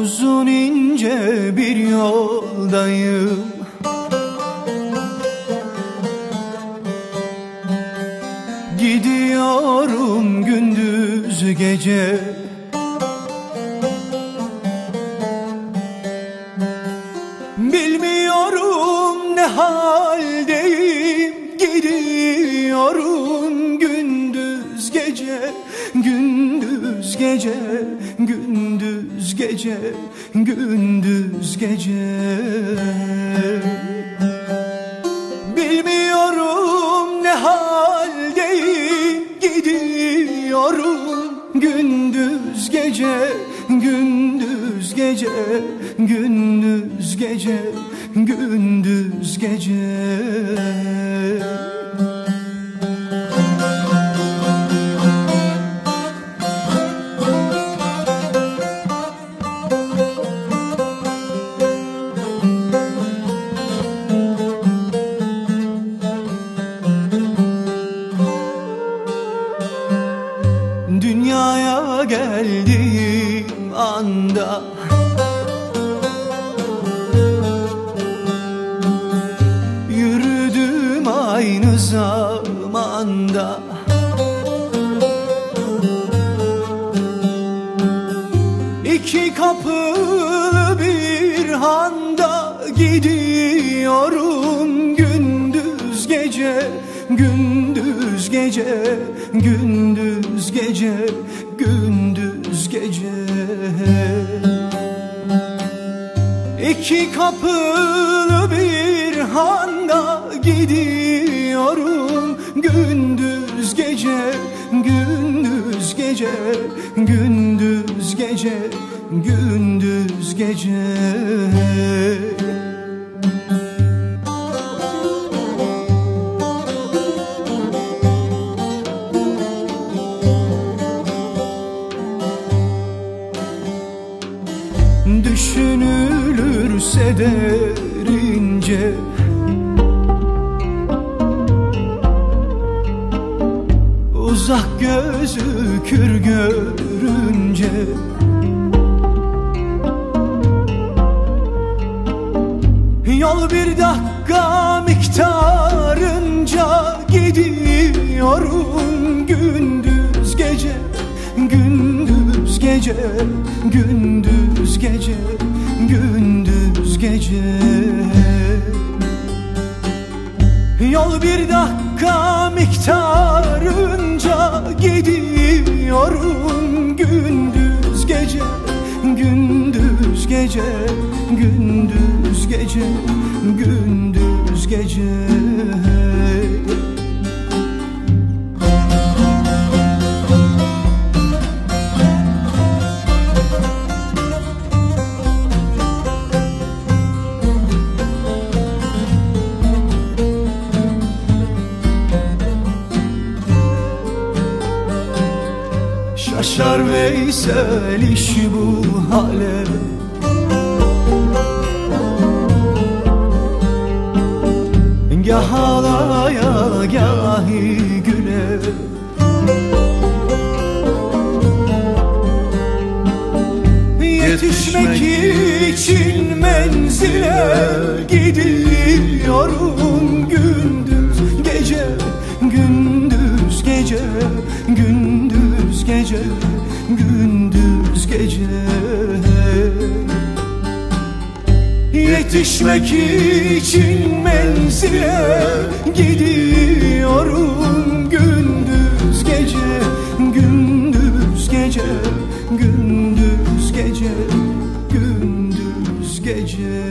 Uzun ince bir yoldayım. Gidiyorum gündüz gece. Bilmiyorum ne haldeyim. Gidiyorum gündüz gece Gündüz gece Gündüz gece Gündüz gece. Bilmiyorum ne haldeyim Gidiyorum gündüz gece Gündüz gece Gündüz gece Gündüz gece Dünyaya geldiğim anda. Yürüdüm aynı zamanda. İki kapılı bir handa gidiyorum gündüz gece gündüz gece gündüz gece. İki kapılı bir handa gidiyorum. Gündüz gece gündüz gece gündüz gece gündüz gece Düşünülürse derince Uzak gözükür görünce. Yol bir dakika miktarınca gidiyorum gündüz gece gündüz gece gündüz gece gündüz gece. Yol bir dakika miktarınca gidiyorum. Gündüz gece gündüz gece gündüz gece gündüz gece Şaşar Veysel iş bu hale. Gah ağlaya gahi güle Yetişmek için menzile gidiyorum gece Yetişmek için menzile gidiyorum gündüz gece gündüz gece gündüz gece gündüz gece